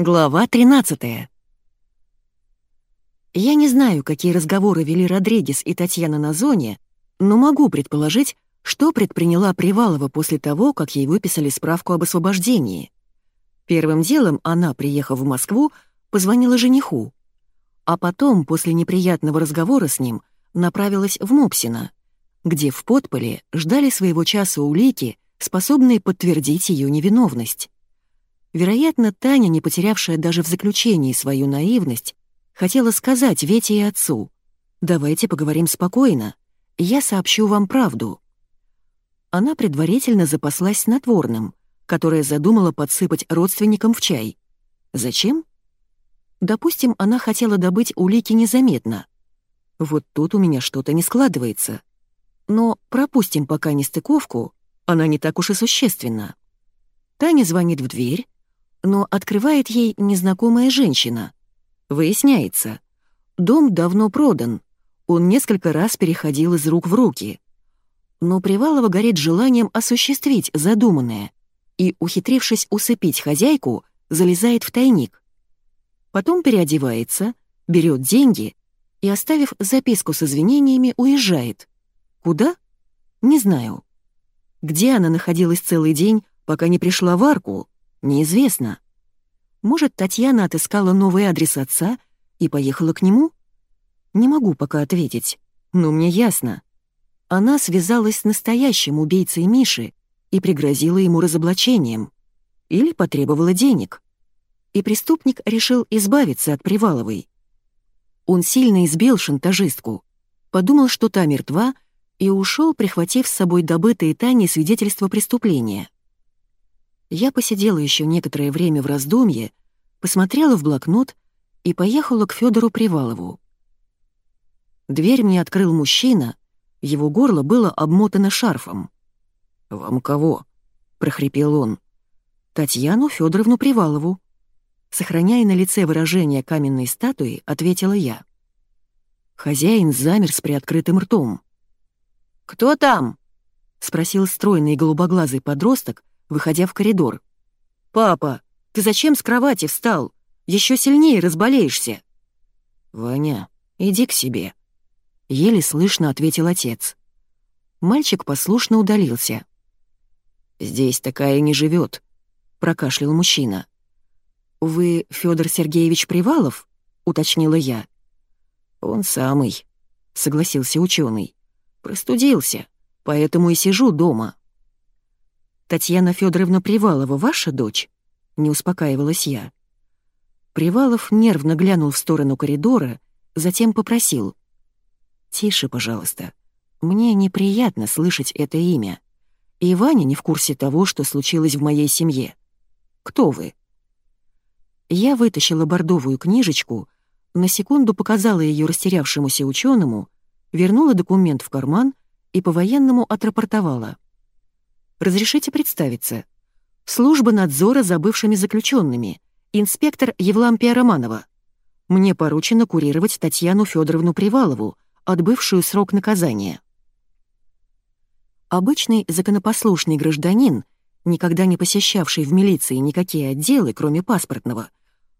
Глава 13 Я не знаю, какие разговоры вели Родригес и Татьяна на зоне, но могу предположить, что предприняла Привалова после того, как ей выписали справку об освобождении. Первым делом она, приехав в Москву, позвонила жениху, а потом, после неприятного разговора с ним, направилась в Мопсино, где в подполе ждали своего часа улики, способные подтвердить ее невиновность. Вероятно, Таня, не потерявшая даже в заключении свою наивность, хотела сказать Вете и отцу «Давайте поговорим спокойно, я сообщу вам правду». Она предварительно запаслась снотворным, которое задумала подсыпать родственникам в чай. Зачем? Допустим, она хотела добыть улики незаметно. Вот тут у меня что-то не складывается. Но пропустим пока нестыковку, она не так уж и существенна. Таня звонит в дверь, но открывает ей незнакомая женщина. Выясняется, дом давно продан, он несколько раз переходил из рук в руки. Но Привалова горит желанием осуществить задуманное и, ухитрившись усыпить хозяйку, залезает в тайник. Потом переодевается, берет деньги и, оставив записку с извинениями, уезжает. Куда? Не знаю. Где она находилась целый день, пока не пришла в арку, Неизвестно. Может, Татьяна отыскала новый адрес отца и поехала к нему? Не могу пока ответить, но мне ясно. Она связалась с настоящим убийцей Миши и пригрозила ему разоблачением. Или потребовала денег. И преступник решил избавиться от Приваловой. Он сильно избил шантажистку, подумал, что та мертва, и ушел, прихватив с собой добытые Таней свидетельства преступления. Я посидела еще некоторое время в раздумье, посмотрела в блокнот и поехала к Федору Привалову. Дверь мне открыл мужчина, его горло было обмотано шарфом. «Вам кого?» — прохрипел он. «Татьяну Федоровну Привалову». Сохраняя на лице выражение каменной статуи, ответила я. Хозяин замер с приоткрытым ртом. «Кто там?» — спросил стройный голубоглазый подросток, выходя в коридор. «Папа, ты зачем с кровати встал? Еще сильнее разболеешься». «Ваня, иди к себе», — еле слышно ответил отец. Мальчик послушно удалился. «Здесь такая не живет», — прокашлял мужчина. «Вы Федор Сергеевич Привалов?» — уточнила я. «Он самый», — согласился ученый. «Простудился, поэтому и сижу дома». «Татьяна Федоровна Привалова ваша дочь?» — не успокаивалась я. Привалов нервно глянул в сторону коридора, затем попросил. «Тише, пожалуйста. Мне неприятно слышать это имя. И Ваня не в курсе того, что случилось в моей семье. Кто вы?» Я вытащила бордовую книжечку, на секунду показала ее растерявшемуся ученому, вернула документ в карман и по-военному отрапортовала — Разрешите представиться. Служба надзора за бывшими заключенными. Инспектор Евлампия Романова. Мне поручено курировать Татьяну Федоровну Привалову, отбывшую срок наказания. Обычный законопослушный гражданин, никогда не посещавший в милиции никакие отделы, кроме паспортного,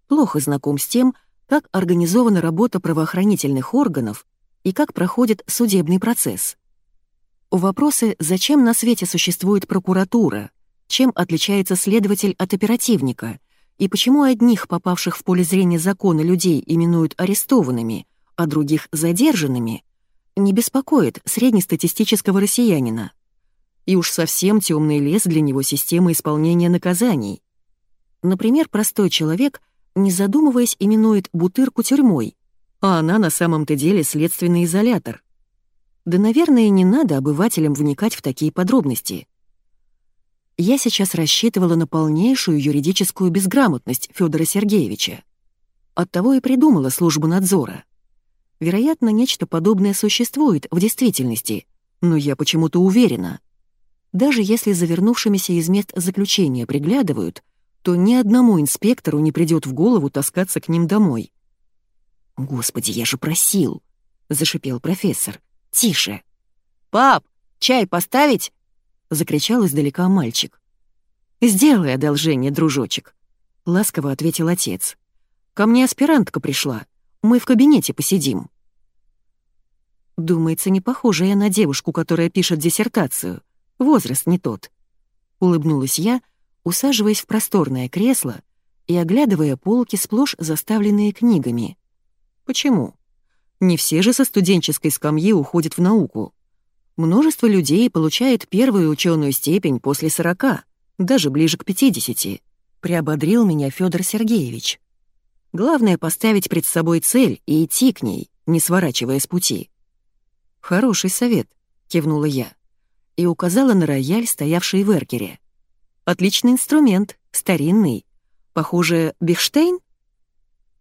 плохо знаком с тем, как организована работа правоохранительных органов и как проходит судебный процесс. Вопросы, зачем на свете существует прокуратура, чем отличается следователь от оперативника, и почему одних, попавших в поле зрения закона людей, именуют арестованными, а других — задержанными, не беспокоит среднестатистического россиянина. И уж совсем темный лес для него система исполнения наказаний. Например, простой человек, не задумываясь, именует бутырку тюрьмой, а она на самом-то деле следственный изолятор — да, наверное, не надо обывателям вникать в такие подробности. Я сейчас рассчитывала на полнейшую юридическую безграмотность Федора Сергеевича. Оттого и придумала службу надзора. Вероятно, нечто подобное существует в действительности, но я почему-то уверена. Даже если завернувшимися из мест заключения приглядывают, то ни одному инспектору не придет в голову таскаться к ним домой. «Господи, я же просил!» — зашипел профессор. «Тише!» «Пап, чай поставить?» — закричал издалека мальчик. «Сделай одолжение, дружочек», — ласково ответил отец. «Ко мне аспирантка пришла. Мы в кабинете посидим». Думается, не похожая на девушку, которая пишет диссертацию. Возраст не тот. Улыбнулась я, усаживаясь в просторное кресло и оглядывая полки, сплошь заставленные книгами. Почему? Не все же со студенческой скамьи уходят в науку. Множество людей получает первую ученую степень после сорока, даже ближе к пятидесяти. Приободрил меня Федор Сергеевич. Главное — поставить пред собой цель и идти к ней, не сворачивая с пути. «Хороший совет», — кивнула я и указала на рояль, стоявший в эркере. «Отличный инструмент, старинный. Похоже, Бихштейн?»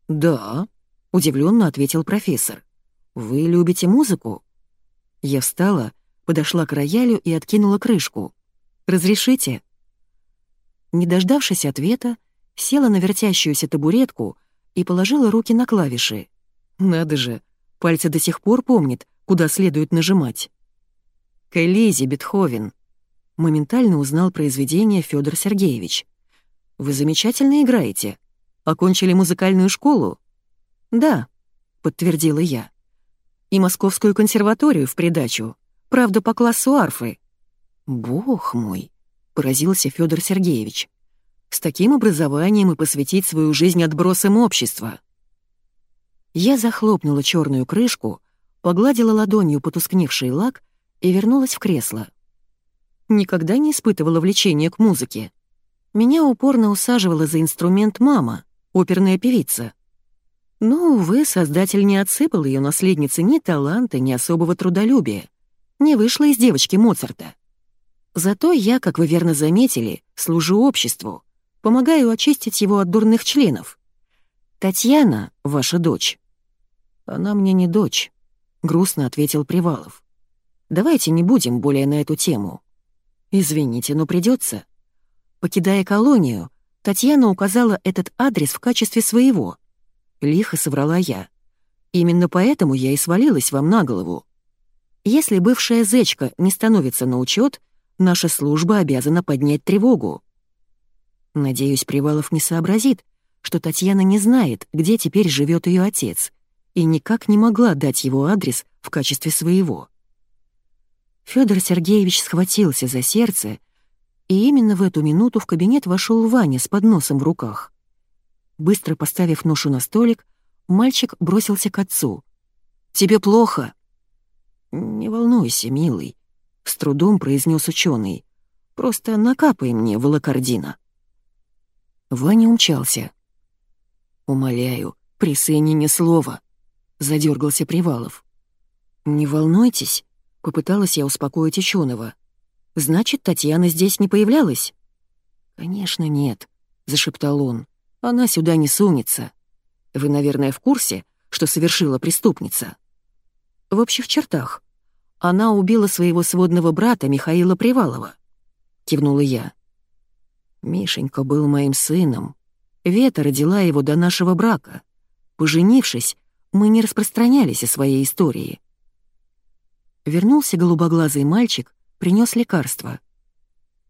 «Да», — удивленно ответил профессор. «Вы любите музыку?» Я встала, подошла к роялю и откинула крышку. «Разрешите?» Не дождавшись ответа, села на вертящуюся табуретку и положила руки на клавиши. Надо же, пальцы до сих пор помнят, куда следует нажимать. «К Бетховен», — моментально узнал произведение Федор Сергеевич. «Вы замечательно играете. Окончили музыкальную школу?» «Да», — подтвердила я. «И Московскую консерваторию в придачу, правда, по классу арфы». «Бог мой!» поразился Федор Сергеевич. «С таким образованием и посвятить свою жизнь отбросам общества». Я захлопнула черную крышку, погладила ладонью потускневший лак и вернулась в кресло. Никогда не испытывала влечения к музыке. Меня упорно усаживала за инструмент мама, оперная певица. Но, увы, создатель не отсыпал ее наследнице ни таланта, ни особого трудолюбия. Не вышла из девочки Моцарта. Зато я, как вы верно заметили, служу обществу, помогаю очистить его от дурных членов. Татьяна, ваша дочь. Она мне не дочь, грустно ответил Привалов. Давайте не будем более на эту тему. Извините, но придется. Покидая колонию, Татьяна указала этот адрес в качестве своего. Лихо соврала я. Именно поэтому я и свалилась вам на голову. Если бывшая зечка не становится на учет, Наша служба обязана поднять тревогу. Надеюсь, Привалов не сообразит, что Татьяна не знает, где теперь живет ее отец, и никак не могла дать его адрес в качестве своего. Федор Сергеевич схватился за сердце, и именно в эту минуту в кабинет вошел Ваня с подносом в руках. Быстро поставив ношу на столик, мальчик бросился к отцу. «Тебе плохо?» «Не волнуйся, милый», с трудом произнес ученый. Просто накапай мне волокордина. Ваня умчался. Умоляю, при сыне ни слова, задергался Привалов. Не волнуйтесь, попыталась я успокоить ученого. Значит, Татьяна здесь не появлялась? Конечно, нет, зашептал он. Она сюда не сунется. Вы, наверное, в курсе, что совершила преступница? В общих чертах, она убила своего сводного брата Михаила Привалова», — кивнула я. «Мишенька был моим сыном. Вета родила его до нашего брака. Поженившись, мы не распространялись о своей истории». Вернулся голубоглазый мальчик, принес лекарство.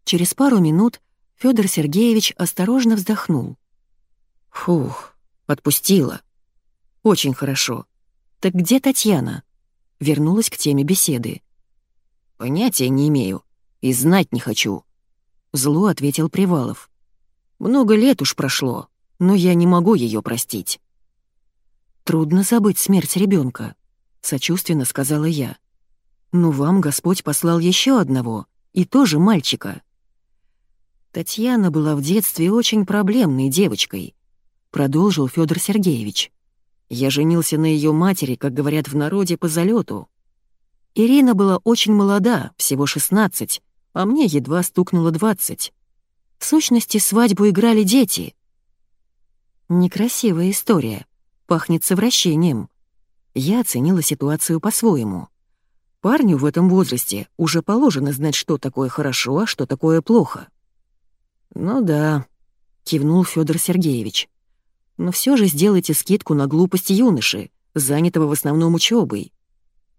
Через пару минут Федор Сергеевич осторожно вздохнул. «Фух, отпустила. Очень хорошо. Так где Татьяна?» вернулась к теме беседы. «Понятия не имею и знать не хочу», — зло ответил Привалов. «Много лет уж прошло, но я не могу ее простить». «Трудно забыть смерть ребенка, сочувственно сказала я. «Но вам Господь послал еще одного, и тоже мальчика». Татьяна была в детстве очень проблемной девочкой, продолжил Федор Сергеевич. Я женился на ее матери, как говорят в народе, по залету. Ирина была очень молода, всего 16, а мне едва стукнуло 20. В сущности, свадьбу играли дети. Некрасивая история, пахнет совращением. Я оценила ситуацию по-своему. Парню в этом возрасте уже положено знать, что такое хорошо, а что такое плохо. «Ну да», — кивнул Федор Сергеевич. Но все же сделайте скидку на глупость юноши, занятого в основном учебой.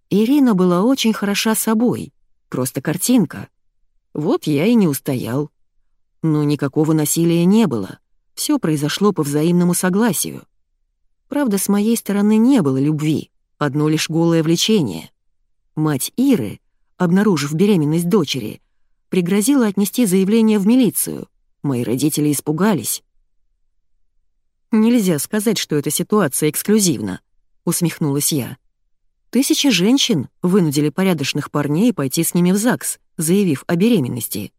Ирина была очень хороша собой, просто картинка. Вот я и не устоял. Но никакого насилия не было. Все произошло по взаимному согласию. Правда, с моей стороны не было любви, одно лишь голое влечение. Мать Иры, обнаружив беременность дочери, пригрозила отнести заявление в милицию. Мои родители испугались. «Нельзя сказать, что эта ситуация эксклюзивна», — усмехнулась я. «Тысячи женщин вынудили порядочных парней пойти с ними в ЗАГС, заявив о беременности.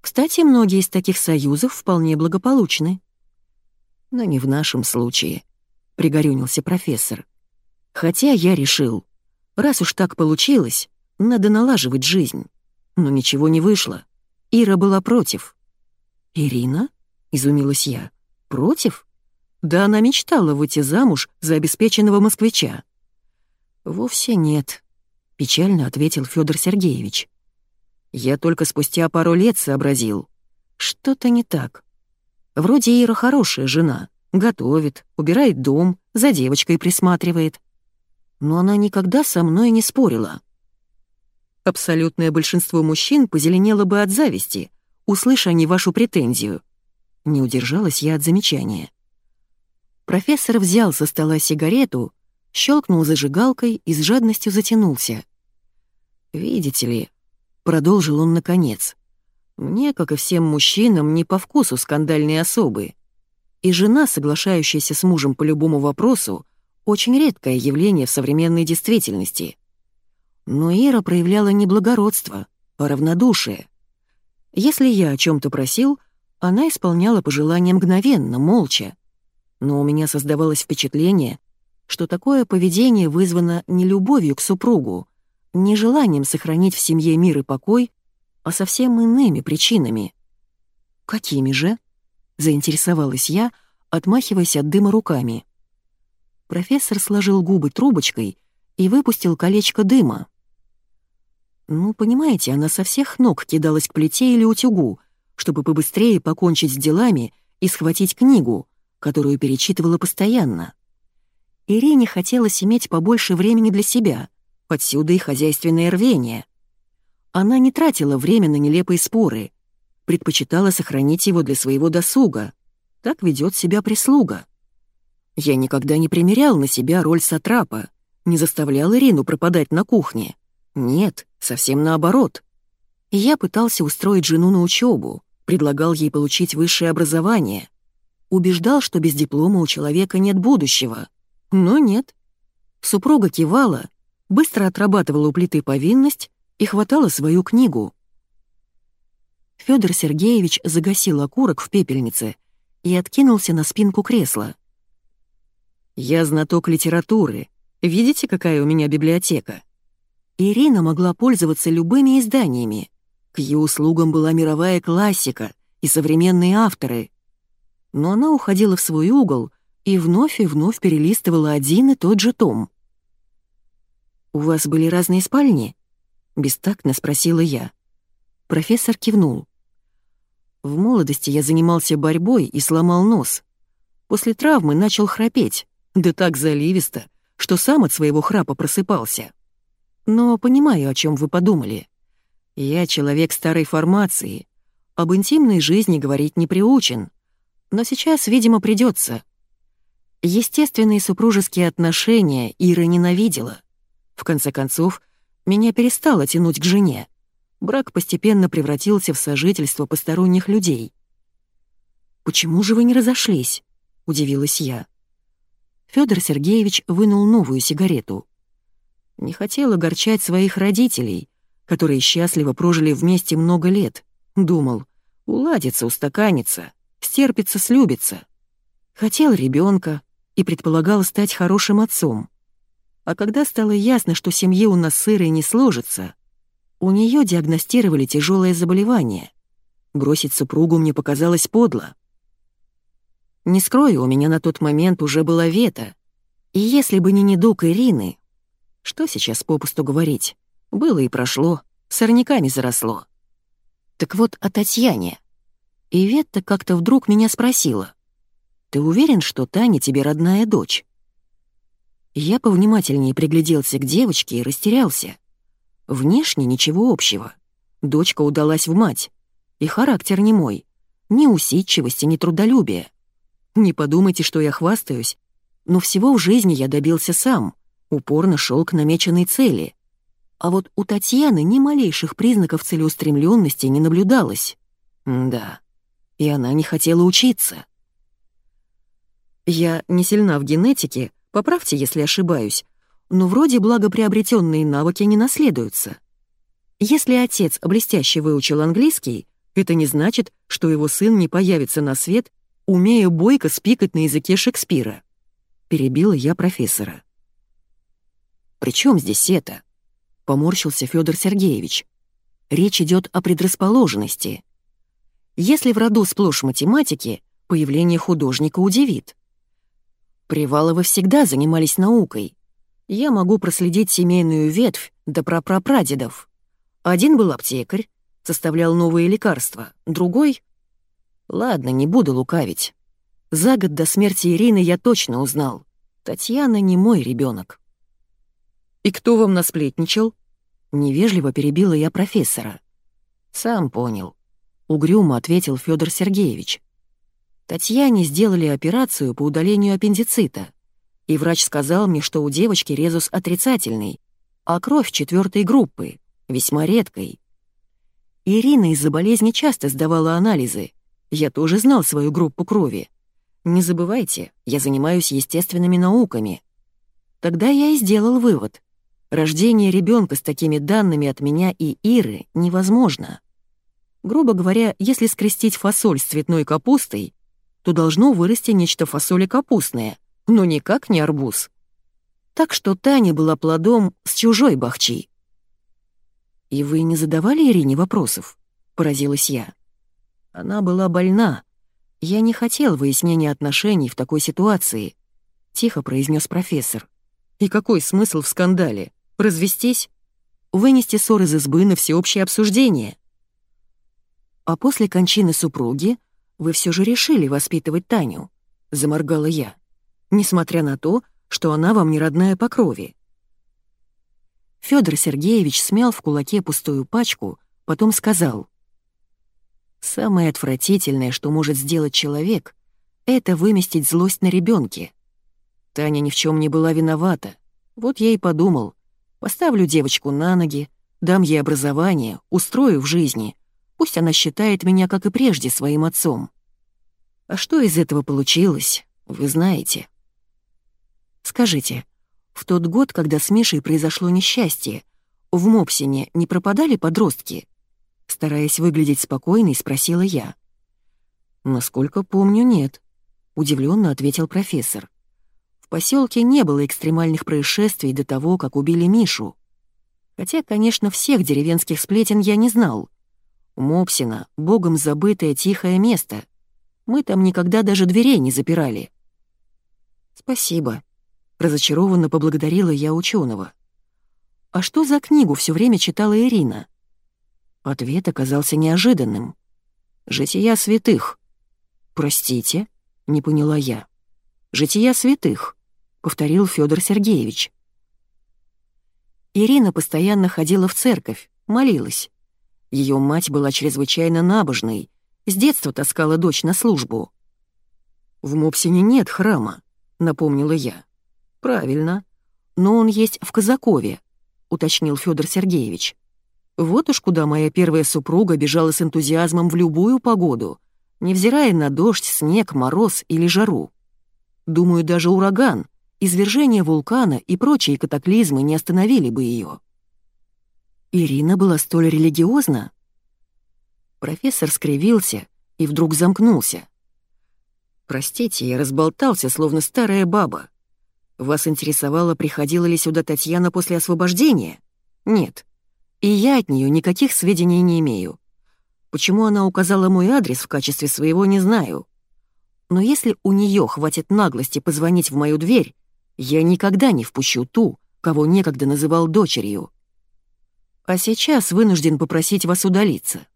Кстати, многие из таких союзов вполне благополучны». «Но не в нашем случае», — пригорюнился профессор. «Хотя я решил, раз уж так получилось, надо налаживать жизнь. Но ничего не вышло. Ира была против». «Ирина?» — изумилась я. «Против?» Да она мечтала выйти замуж за обеспеченного москвича. «Вовсе нет», — печально ответил Федор Сергеевич. «Я только спустя пару лет сообразил. Что-то не так. Вроде Ира хорошая жена, готовит, убирает дом, за девочкой присматривает. Но она никогда со мной не спорила. Абсолютное большинство мужчин позеленело бы от зависти, услыша они вашу претензию. Не удержалась я от замечания. Профессор взял со стола сигарету, щелкнул зажигалкой и с жадностью затянулся. «Видите ли», — продолжил он наконец, — «мне, как и всем мужчинам, не по вкусу скандальные особы. И жена, соглашающаяся с мужем по любому вопросу, очень редкое явление в современной действительности. Но Ира проявляла не благородство, а равнодушие. Если я о чем то просил, она исполняла пожелания мгновенно, молча, но у меня создавалось впечатление, что такое поведение вызвано не любовью к супругу, не желанием сохранить в семье мир и покой, а совсем иными причинами. «Какими же?» — заинтересовалась я, отмахиваясь от дыма руками. Профессор сложил губы трубочкой и выпустил колечко дыма. Ну, понимаете, она со всех ног кидалась к плите или утюгу, чтобы побыстрее покончить с делами и схватить книгу, которую перечитывала постоянно. Ирине хотелось иметь побольше времени для себя, отсюда и хозяйственное рвение. Она не тратила время на нелепые споры, предпочитала сохранить его для своего досуга. Так ведет себя прислуга. Я никогда не примерял на себя роль сатрапа, не заставлял Ирину пропадать на кухне. Нет, совсем наоборот. Я пытался устроить жену на учебу, предлагал ей получить высшее образование, убеждал, что без диплома у человека нет будущего. Но нет. Супруга кивала, быстро отрабатывала у плиты повинность и хватала свою книгу. Федор Сергеевич загасил окурок в пепельнице и откинулся на спинку кресла. «Я знаток литературы. Видите, какая у меня библиотека?» Ирина могла пользоваться любыми изданиями. К ее услугам была мировая классика и современные авторы но она уходила в свой угол и вновь и вновь перелистывала один и тот же том. «У вас были разные спальни?» — бестактно спросила я. Профессор кивнул. В молодости я занимался борьбой и сломал нос. После травмы начал храпеть, да так заливисто, что сам от своего храпа просыпался. Но понимаю, о чем вы подумали. Я человек старой формации, об интимной жизни говорить не приучен — но сейчас, видимо, придется. Естественные супружеские отношения Ира ненавидела. В конце концов, меня перестало тянуть к жене. Брак постепенно превратился в сожительство посторонних людей. «Почему же вы не разошлись?» — удивилась я. Федор Сергеевич вынул новую сигарету. Не хотел огорчать своих родителей, которые счастливо прожили вместе много лет. Думал, уладится, устаканится стерпится, слюбится. Хотел ребенка и предполагал стать хорошим отцом. А когда стало ясно, что семье у нас сырой не сложится, у нее диагностировали тяжелое заболевание. Бросить супругу мне показалось подло. Не скрою, у меня на тот момент уже была вета. И если бы не недуг Ирины... Что сейчас попусту говорить? Было и прошло, сорняками заросло. Так вот о Татьяне. И Ветта как-то вдруг меня спросила. «Ты уверен, что Таня тебе родная дочь?» Я повнимательнее пригляделся к девочке и растерялся. Внешне ничего общего. Дочка удалась в мать. И характер не мой. Ни усидчивости, ни трудолюбия. Не подумайте, что я хвастаюсь, но всего в жизни я добился сам, упорно шел к намеченной цели. А вот у Татьяны ни малейших признаков целеустремленности не наблюдалось. М да, и она не хотела учиться. Я не сильна в генетике, поправьте, если ошибаюсь, но вроде благоприобретенные навыки не наследуются. Если отец блестяще выучил английский, это не значит, что его сын не появится на свет, умея бойко спикать на языке Шекспира. Перебила я профессора. «При чем здесь это?» — поморщился Федор Сергеевич. «Речь идет о предрасположенности. Если в роду сплошь математики, появление художника удивит. Приваловы всегда занимались наукой. Я могу проследить семейную ветвь до прапрапрадедов. Один был аптекарь, составлял новые лекарства, другой... Ладно, не буду лукавить. За год до смерти Ирины я точно узнал. Татьяна не мой ребенок. «И кто вам насплетничал?» Невежливо перебила я профессора. «Сам понял», — угрюмо ответил Федор Сергеевич. Татьяне сделали операцию по удалению аппендицита, и врач сказал мне, что у девочки резус отрицательный, а кровь четвертой группы, весьма редкой. Ирина из-за болезни часто сдавала анализы. Я тоже знал свою группу крови. Не забывайте, я занимаюсь естественными науками. Тогда я и сделал вывод. Рождение ребенка с такими данными от меня и Иры невозможно. Грубо говоря, если скрестить фасоль с цветной капустой, то должно вырасти нечто фасоли-капустное, но никак не арбуз. Так что Таня была плодом с чужой бахчи. «И вы не задавали Ирине вопросов?» — поразилась я. Она была больна. Я не хотел выяснения отношений в такой ситуации, — тихо произнес профессор. И какой смысл в скандале? Развестись? Вынести ссор из избы на всеобщее обсуждение? А после кончины супруги вы все же решили воспитывать Таню», — заморгала я, «несмотря на то, что она вам не родная по крови». Федор Сергеевич смял в кулаке пустую пачку, потом сказал. «Самое отвратительное, что может сделать человек, это выместить злость на ребенке. Таня ни в чем не была виновата. Вот я и подумал, поставлю девочку на ноги, дам ей образование, устрою в жизни, Пусть она считает меня, как и прежде, своим отцом. А что из этого получилось, вы знаете. Скажите, в тот год, когда с Мишей произошло несчастье, в Мопсине не пропадали подростки? Стараясь выглядеть спокойной, спросила я. Насколько помню, нет, удивленно ответил профессор. В поселке не было экстремальных происшествий до того, как убили Мишу. Хотя, конечно, всех деревенских сплетен я не знал. Мопсина — богом забытое тихое место. Мы там никогда даже дверей не запирали. Спасибо. Разочарованно поблагодарила я ученого. А что за книгу все время читала Ирина? Ответ оказался неожиданным. «Жития святых». «Простите?» — не поняла я. «Жития святых», — повторил Федор Сергеевич. Ирина постоянно ходила в церковь, молилась. Ее мать была чрезвычайно набожной, с детства таскала дочь на службу. «В Мопсине нет храма», — напомнила я. «Правильно. Но он есть в Казакове», — уточнил Федор Сергеевич. «Вот уж куда моя первая супруга бежала с энтузиазмом в любую погоду, невзирая на дождь, снег, мороз или жару. Думаю, даже ураган, извержение вулкана и прочие катаклизмы не остановили бы ее. Ирина была столь религиозна? Профессор скривился и вдруг замкнулся. «Простите, я разболтался, словно старая баба. Вас интересовало, приходила ли сюда Татьяна после освобождения? Нет. И я от нее никаких сведений не имею. Почему она указала мой адрес в качестве своего, не знаю. Но если у нее хватит наглости позвонить в мою дверь, я никогда не впущу ту, кого некогда называл дочерью а сейчас вынужден попросить вас удалиться».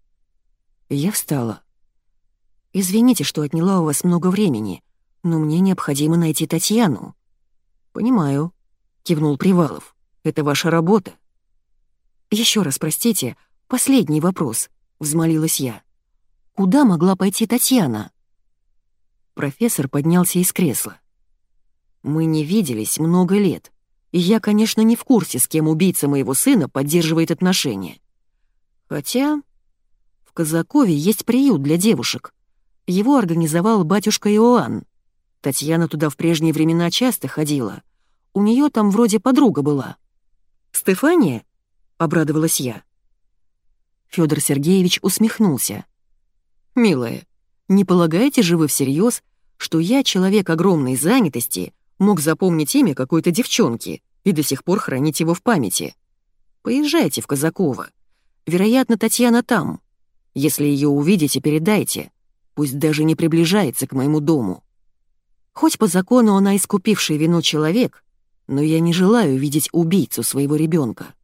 Я встала. «Извините, что отняла у вас много времени, но мне необходимо найти Татьяну». «Понимаю», — кивнул Привалов. «Это ваша работа». Еще раз простите, последний вопрос», — взмолилась я. «Куда могла пойти Татьяна?» Профессор поднялся из кресла. «Мы не виделись много лет, и я, конечно, не в курсе, с кем убийца моего сына поддерживает отношения. Хотя в Казакове есть приют для девушек. Его организовал батюшка Иоанн. Татьяна туда в прежние времена часто ходила. У нее там вроде подруга была. «Стефания?» — обрадовалась я. Федор Сергеевич усмехнулся. «Милая, не полагаете же вы всерьез, что я, человек огромной занятости, мог запомнить имя какой-то девчонки и до сих пор хранить его в памяти? Поезжайте в Казакова. Вероятно, Татьяна там. Если ее увидите, передайте. Пусть даже не приближается к моему дому. Хоть по закону она искупивший вину человек, но я не желаю видеть убийцу своего ребенка.